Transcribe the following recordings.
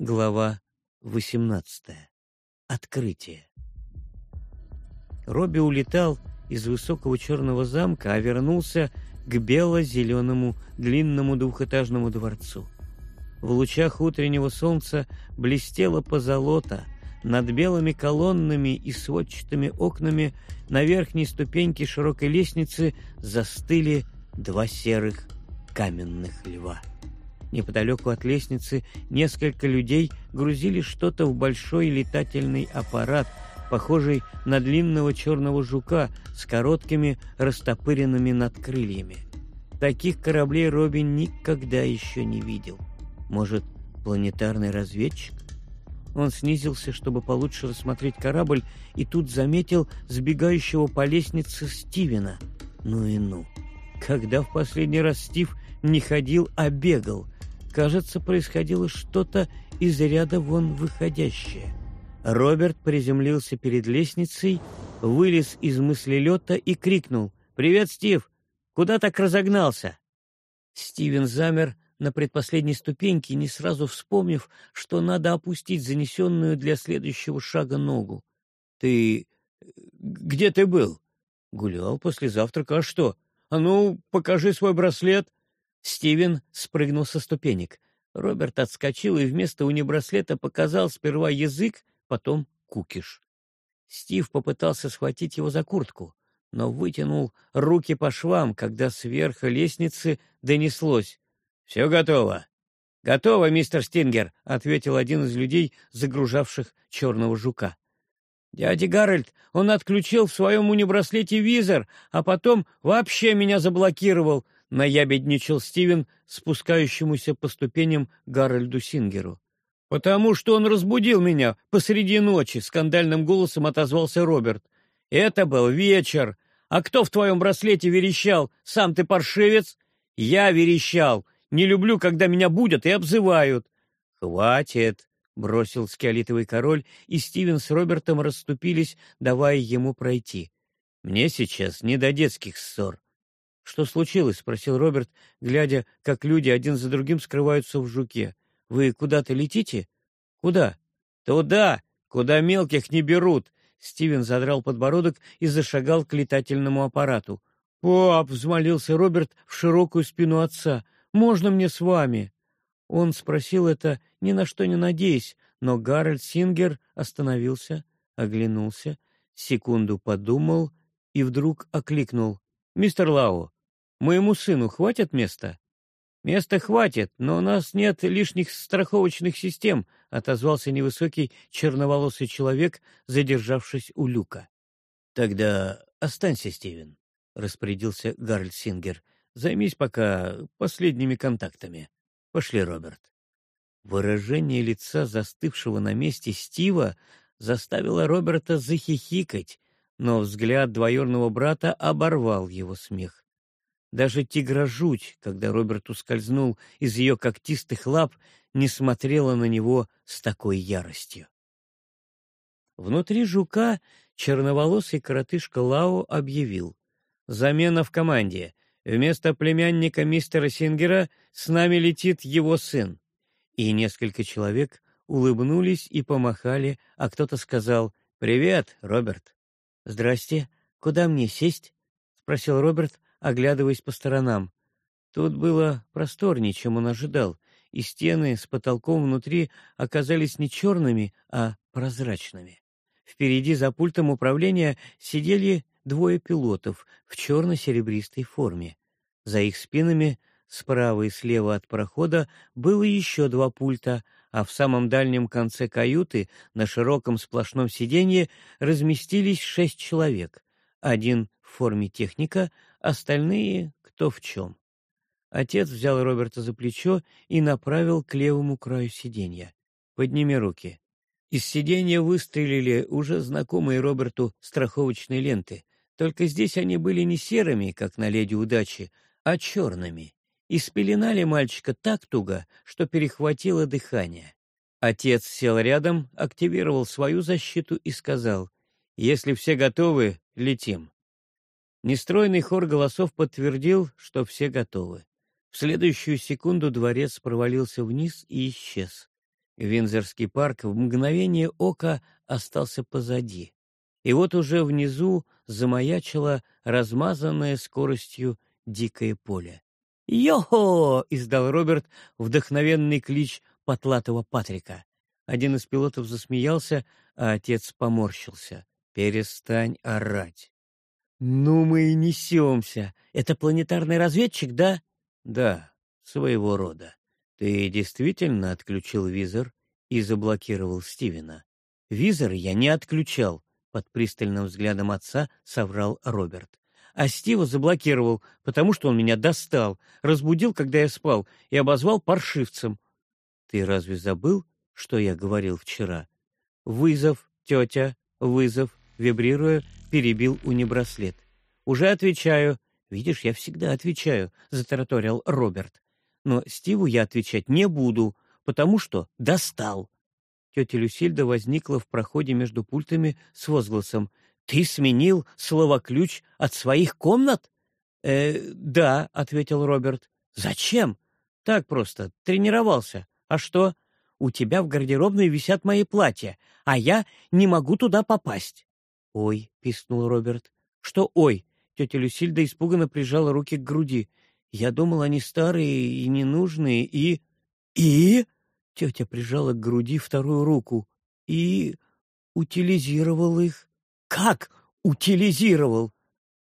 Глава 18. Открытие. Робби улетал из высокого черного замка, а вернулся к бело-зеленому длинному двухэтажному дворцу. В лучах утреннего солнца блестело позолота, над белыми колоннами и сводчатыми окнами на верхней ступеньке широкой лестницы застыли два серых каменных льва. Неподалеку от лестницы несколько людей грузили что-то в большой летательный аппарат, похожий на длинного черного жука с короткими растопыренными надкрыльями. Таких кораблей Робин никогда еще не видел. Может, планетарный разведчик? Он снизился, чтобы получше рассмотреть корабль, и тут заметил сбегающего по лестнице Стивена. Ну и ну. Когда в последний раз Стив не ходил, а бегал — Кажется, происходило что-то из ряда вон выходящее. Роберт приземлился перед лестницей, вылез из мыслелета и крикнул «Привет, Стив! Куда так разогнался?» Стивен замер на предпоследней ступеньке, не сразу вспомнив, что надо опустить занесенную для следующего шага ногу. «Ты... где ты был?» «Гулял после завтрака. А что? А ну, покажи свой браслет!» Стивен спрыгнул со ступенек. Роберт отскочил и вместо унибраслета показал сперва язык, потом кукиш. Стив попытался схватить его за куртку, но вытянул руки по швам, когда сверху лестницы донеслось. — Все готово. — Готово, мистер Стингер, — ответил один из людей, загружавших черного жука. — Дядя Гарольд, он отключил в своем унибраслете визор, а потом вообще меня заблокировал —— наябедничал Стивен спускающемуся по ступеням Гарольду Сингеру. «Потому что он разбудил меня посреди ночи», — скандальным голосом отозвался Роберт. «Это был вечер. А кто в твоем браслете верещал? Сам ты паршивец?» «Я верещал. Не люблю, когда меня будят и обзывают». «Хватит», — бросил скиолитовый король, и Стивен с Робертом расступились, давая ему пройти. «Мне сейчас не до детских ссор. «Что случилось?» — спросил Роберт, глядя, как люди один за другим скрываются в жуке. «Вы куда-то летите?» «Куда?» «Туда, куда мелких не берут!» Стивен задрал подбородок и зашагал к летательному аппарату. «Пап!» — взмолился Роберт в широкую спину отца. «Можно мне с вами?» Он спросил это, ни на что не надеясь, но Гарольд Сингер остановился, оглянулся, секунду подумал и вдруг окликнул. «Мистер Лао, Моему сыну хватит места? Места хватит, но у нас нет лишних страховочных систем, отозвался невысокий черноволосый человек, задержавшись у люка. Тогда останься, Стивен, распорядился Гарльд Сингер. Займись пока последними контактами. Пошли, Роберт. Выражение лица застывшего на месте Стива заставило Роберта захихикать, но взгляд двоюродного брата оборвал его смех. Даже тигра-жуть, когда Роберт ускользнул из ее когтистых лап, не смотрела на него с такой яростью. Внутри жука черноволосый коротышка Лао объявил. «Замена в команде. Вместо племянника мистера Сингера с нами летит его сын». И несколько человек улыбнулись и помахали, а кто-то сказал «Привет, Роберт». «Здрасте. Куда мне сесть?» — спросил Роберт, оглядываясь по сторонам. Тут было просторнее, чем он ожидал, и стены с потолком внутри оказались не черными, а прозрачными. Впереди за пультом управления сидели двое пилотов в черно-серебристой форме. За их спинами, справа и слева от прохода, было еще два пульта, а в самом дальнем конце каюты на широком сплошном сиденье разместились шесть человек. Один в форме техника, остальные кто в чем. Отец взял Роберта за плечо и направил к левому краю сиденья. «Подними руки». Из сиденья выстрелили уже знакомые Роберту страховочные ленты, только здесь они были не серыми, как на «Леди удачи», а черными, и спеленали мальчика так туго, что перехватило дыхание. Отец сел рядом, активировал свою защиту и сказал, «Если все готовы, летим». Нестройный хор голосов подтвердил, что все готовы. В следующую секунду дворец провалился вниз и исчез. Винзорский парк в мгновение ока остался позади. И вот уже внизу замаячило размазанное скоростью дикое поле. «Йо-хо!» — издал Роберт вдохновенный клич потлатого Патрика. Один из пилотов засмеялся, а отец поморщился. «Перестань орать!» «Ну мы и несемся! Это планетарный разведчик, да?» «Да, своего рода. Ты действительно отключил визор и заблокировал Стивена?» «Визор я не отключал», — под пристальным взглядом отца соврал Роберт. «А Стива заблокировал, потому что он меня достал, разбудил, когда я спал, и обозвал паршивцем». «Ты разве забыл, что я говорил вчера?» «Вызов, тетя, вызов», — вибрируя, перебил унибраслет. «Уже отвечаю». «Видишь, я всегда отвечаю», — затараторил Роберт. «Но Стиву я отвечать не буду, потому что достал». Тетя Люсильда возникла в проходе между пультами с возгласом. «Ты сменил слово-ключ от своих комнат?» «Э, да», — ответил Роберт. «Зачем?» «Так просто. Тренировался. А что?» «У тебя в гардеробной висят мои платья, а я не могу туда попасть». «Ой», — пискнул Роберт. «Что «ой»?» Тетя Люсильда испуганно прижала руки к груди. «Я думал, они старые и ненужные, и...» «И?» Тетя прижала к груди вторую руку. «И...» «Утилизировал их». «Как утилизировал?»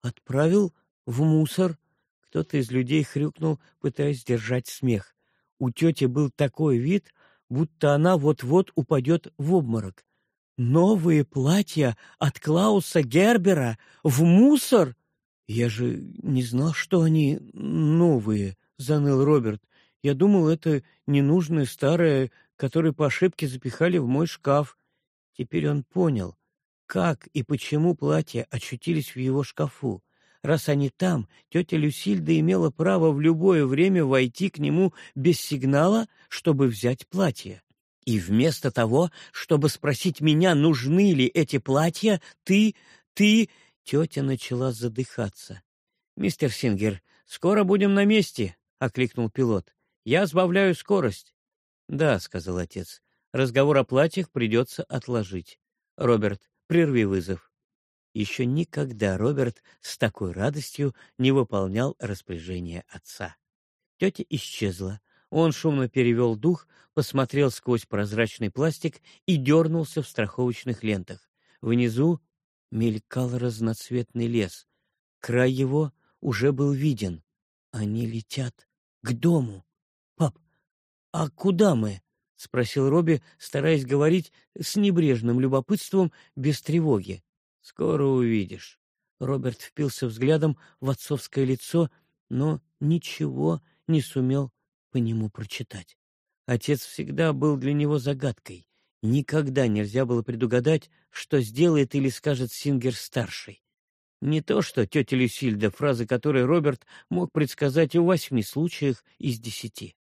«Отправил в мусор». Кто-то из людей хрюкнул, пытаясь сдержать смех. У тети был такой вид, будто она вот-вот упадет в обморок. «Новые платья от Клауса Гербера в мусор?» «Я же не знал, что они новые», — заныл Роберт. «Я думал, это ненужное старое, которое по ошибке запихали в мой шкаф». Теперь он понял, как и почему платья очутились в его шкафу. Раз они там, тетя Люсильда имела право в любое время войти к нему без сигнала, чтобы взять платье. И вместо того, чтобы спросить меня, нужны ли эти платья, ты, ты Тетя начала задыхаться. «Мистер Сингер, скоро будем на месте», — окликнул пилот. «Я сбавляю скорость». «Да», — сказал отец. «Разговор о платьях придется отложить. Роберт, прерви вызов». Еще никогда Роберт с такой радостью не выполнял распоряжение отца. Тетя исчезла. Он шумно перевел дух, посмотрел сквозь прозрачный пластик и дернулся в страховочных лентах. Внизу мелькал разноцветный лес. Край его уже был виден. Они летят к дому. Пап, а куда мы? — спросил Робби, стараясь говорить с небрежным любопытством, без тревоги. — Скоро увидишь. Роберт впился взглядом в отцовское лицо, но ничего не сумел по нему прочитать. Отец всегда был для него загадкой. Никогда нельзя было предугадать, что сделает или скажет Сингер-старший. Не то что тетя Люсильда, фразы которой Роберт мог предсказать в восьми случаях из десяти.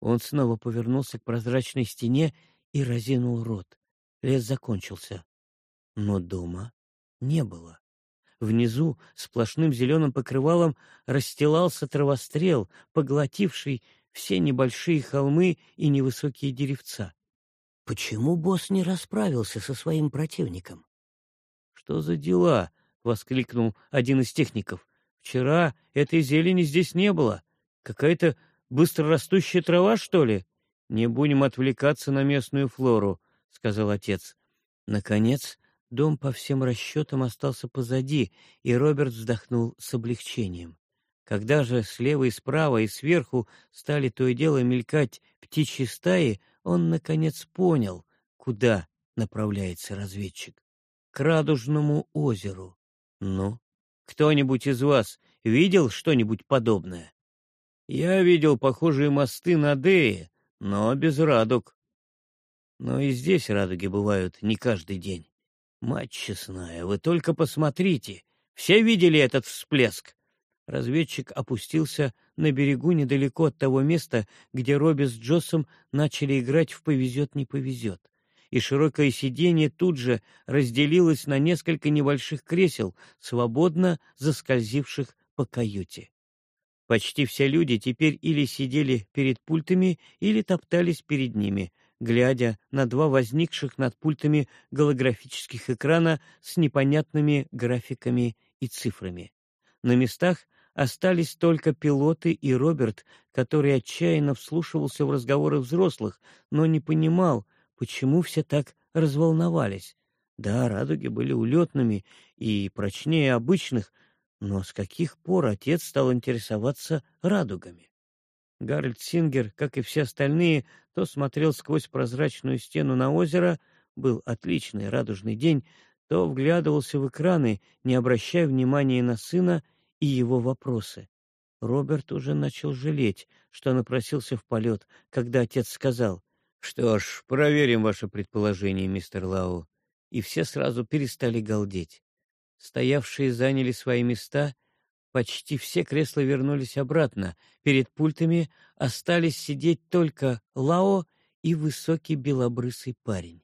Он снова повернулся к прозрачной стене и разинул рот. Лес закончился. Но дома не было. Внизу сплошным зеленым покрывалом расстилался травострел, поглотивший все небольшие холмы и невысокие деревца. Почему босс не расправился со своим противником? «Что за дела?» — воскликнул один из техников. «Вчера этой зелени здесь не было. Какая-то быстрорастущая трава, что ли?» «Не будем отвлекаться на местную флору», — сказал отец. Наконец, дом по всем расчетам остался позади, и Роберт вздохнул с облегчением. Когда же слева и справа и сверху стали то и дело мелькать птичьи стаи, он, наконец, понял, куда направляется разведчик. К Радужному озеру. Ну, кто-нибудь из вас видел что-нибудь подобное? Я видел похожие мосты на Дее, но без радуг. Но и здесь радуги бывают не каждый день. Мать честная, вы только посмотрите. Все видели этот всплеск? Разведчик опустился на берегу недалеко от того места, где Робби с Джоссом начали играть в «повезет, не повезет». И широкое сиденье тут же разделилось на несколько небольших кресел, свободно заскользивших по каюте. Почти все люди теперь или сидели перед пультами, или топтались перед ними. глядя на два возникших над пультами голографических экрана с непонятными графиками и цифрами. На местах остались только пилоты и Роберт, который отчаянно вслушивался в разговоры взрослых, но не понимал, почему все так разволновались. Да, радуги были улетными и прочнее обычных, но с каких пор отец стал интересоваться радугами? Гарольд Сингер, как и все остальные, то смотрел сквозь прозрачную стену на озеро, был отличный радужный день, то вглядывался в экраны, не обращая внимания на сына и его вопросы. Роберт уже начал жалеть, что напросился в полет, когда отец сказал, «Что ж, проверим ваше предположение, мистер Лау». И все сразу перестали галдеть. Стоявшие заняли свои места Почти все кресла вернулись обратно. Перед пультами остались сидеть только Лао и высокий белобрысый парень.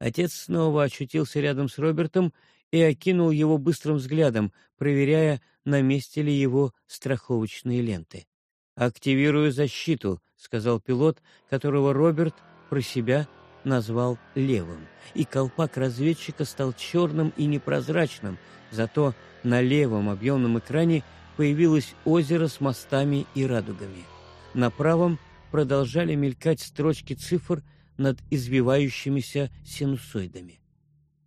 Отец снова очутился рядом с Робертом и окинул его быстрым взглядом, проверяя, на месте ли его страховочные ленты. «Активирую защиту», — сказал пилот, которого Роберт про себя назвал левым, и колпак разведчика стал черным и непрозрачным, зато на левом объемном экране появилось озеро с мостами и радугами. На правом продолжали мелькать строчки цифр над извивающимися синусоидами.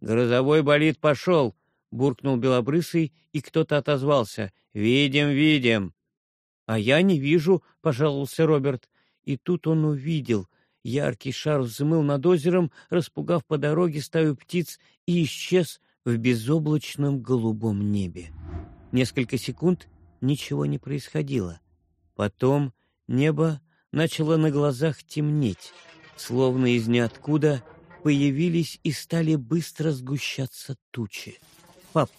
«Грозовой болид пошел!» — буркнул Белобрысый, и кто-то отозвался. «Видим, видим!» «А я не вижу», — пожаловался Роберт. И тут он увидел. Яркий шар взмыл над озером, распугав по дороге стаю птиц, и исчез в безоблачном голубом небе. Несколько секунд ничего не происходило. Потом небо начало на глазах темнеть, словно из ниоткуда появились и стали быстро сгущаться тучи. «Пап,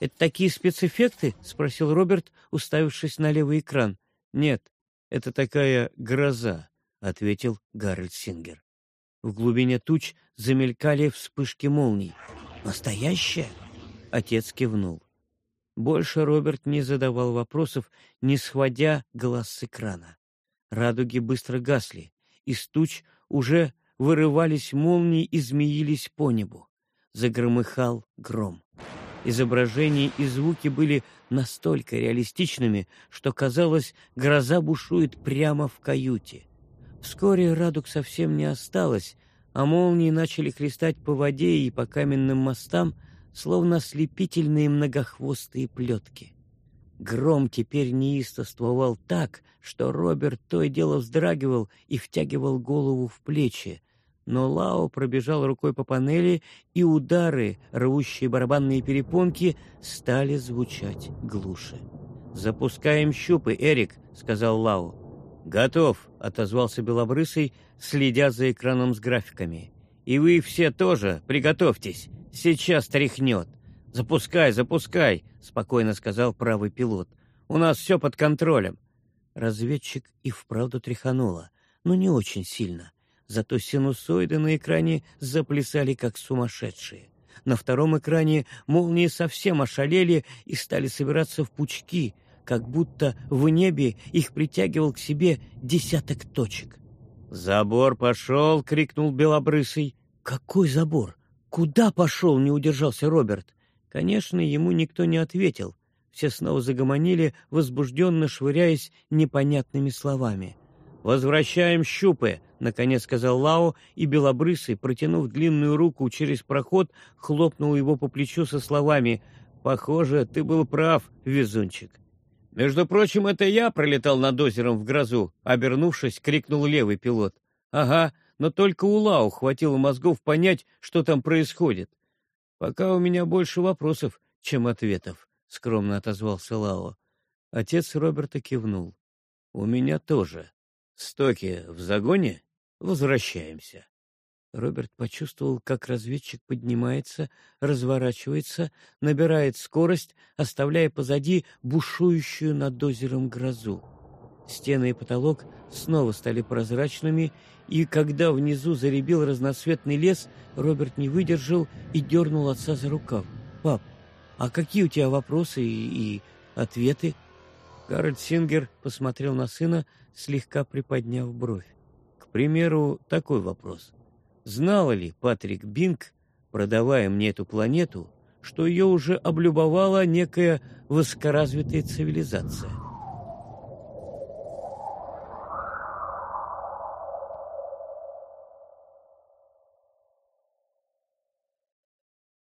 это такие спецэффекты?» — спросил Роберт, уставившись на левый экран. «Нет, это такая гроза», — ответил Гарольд Сингер. В глубине туч замелькали вспышки молний. Настоящая? Отец кивнул. Больше Роберт не задавал вопросов, не схватя глаз с экрана. Радуги быстро гасли, из туч уже вырывались молнии и змеились по небу. Загромыхал гром. Изображения и звуки были настолько реалистичными, что казалось, гроза бушует прямо в каюте. Вскоре радуг совсем не осталось, а молнии начали хлестать по воде и по каменным мостам, словно ослепительные многохвостые плетки. Гром теперь неистовствовал так, что Роберт то и дело вздрагивал и втягивал голову в плечи, но Лао пробежал рукой по панели, и удары, рвущие барабанные перепонки, стали звучать глуше. «Запускаем щупы, Эрик», — сказал Лао. «Готов», — отозвался Белобрысый, следя за экраном с графиками. «И вы все тоже приготовьтесь, сейчас тряхнет». «Запускай, запускай», — спокойно сказал правый пилот. «У нас все под контролем». Разведчик и вправду тряхануло, но не очень сильно. Зато синусоиды на экране заплясали как сумасшедшие. На втором экране молнии совсем ошалели и стали собираться в пучки — как будто в небе их притягивал к себе десяток точек. «Забор пошел!» — крикнул Белобрысый. «Какой забор? Куда пошел?» — не удержался Роберт. Конечно, ему никто не ответил. Все снова загомонили, возбужденно швыряясь непонятными словами. «Возвращаем щупы!» — наконец сказал Лао, и Белобрысый, протянув длинную руку через проход, хлопнул его по плечу со словами «Похоже, ты был прав, везунчик». «Между прочим, это я пролетал над озером в грозу», — обернувшись, крикнул левый пилот. «Ага, но только у Лау хватило мозгов понять, что там происходит». «Пока у меня больше вопросов, чем ответов», — скромно отозвался Лао. Отец Роберта кивнул. «У меня тоже. Стоки в загоне? Возвращаемся». Роберт почувствовал, как разведчик поднимается, разворачивается, набирает скорость, оставляя позади бушующую над озером грозу. Стены и потолок снова стали прозрачными, и когда внизу заребил разноцветный лес, Роберт не выдержал и дернул отца за рукав. «Пап, а какие у тебя вопросы и, и ответы?» Гарольд Сингер посмотрел на сына, слегка приподняв бровь К примеру, такой вопрос. Знала ли Патрик Бинг, продавая мне эту планету, что ее уже облюбовала некая высокоразвитая цивилизация?